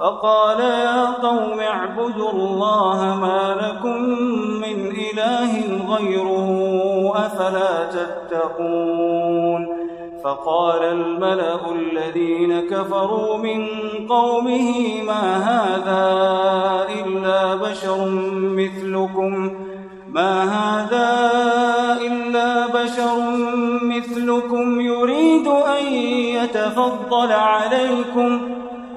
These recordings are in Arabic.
فقال يا قوم اعبدوا الله ما لكم من إله غيره أفلا تتقون؟ فقال الملأ الذين كفروا من قومه ما هذا إلا بشر مثلكم؟ ما هذا إلا بشر مثلكم يريد أن يتفضل عليكم؟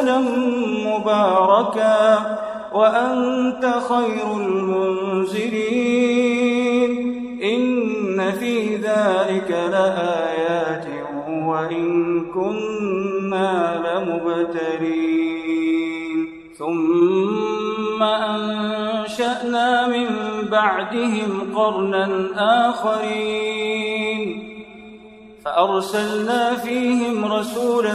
منزلا مباركا وأنت خير المنزلين. إن في ذلك لآيات وإن كنا لمبتلين. ثم أنشأنا من بعدهم قرنا آخرين. فأرسلنا فيهم رسولا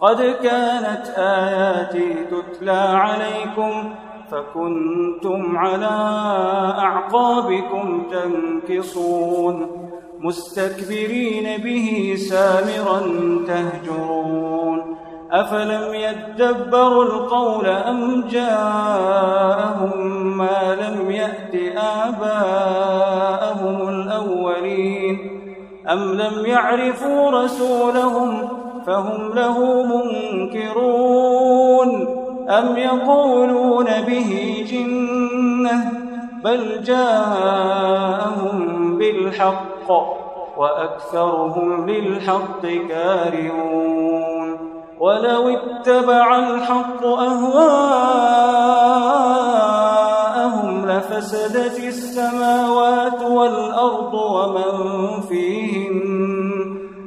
قد كانت آياتي تتلى عليكم فكنتم على أعقابكم تنكصون مستكبرين به سامرا تهجرون أفلم يدبروا القول أم جاءهم ما لم يأت آباءهم الأولين أم لم يعرفوا رسولهم فهم له منكرون أم يقولون به جنة بل جاءهم بالحق وأكثرهم للحق كارهون ولو اتبع الحق أهواءهم لفسدت السماوات والأرض ومن فيهن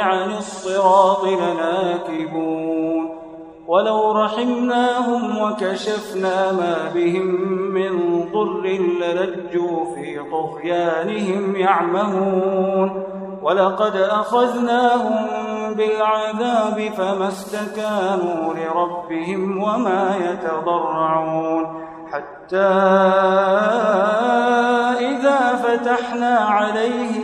عن الصراط لناكبون. ولو رحمناهم وكشفنا ما بهم من ضر للجوا في طغيانهم يعمهون. ولقد أخذناهم بالعذاب فما استكانوا لربهم وما يتضرعون. حتى إذا فتحنا عليهم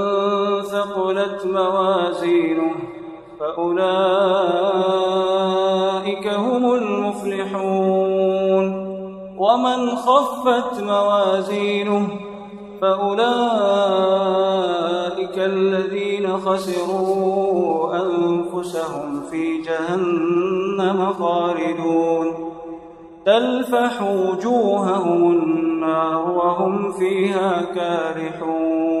ثقلت موازينه فأولئك هم المفلحون. ومن خفت موازينه فأولئك الذين خسروا أنفسهم في جهنم خالدون. تلفح وجوههم النار وهم فيها كارحون.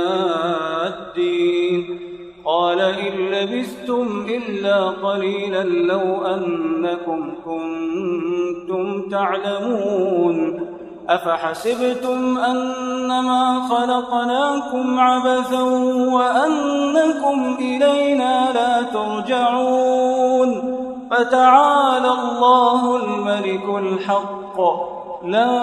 إن لبثتم إلا قليلا لو أنكم كنتم تعلمون أفحسبتم أنما خلقناكم عبثا وأنكم إلينا لا ترجعون فتعالى الله الملك الحق. لا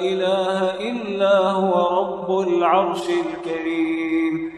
إله إلا هو رب العرش الكريم.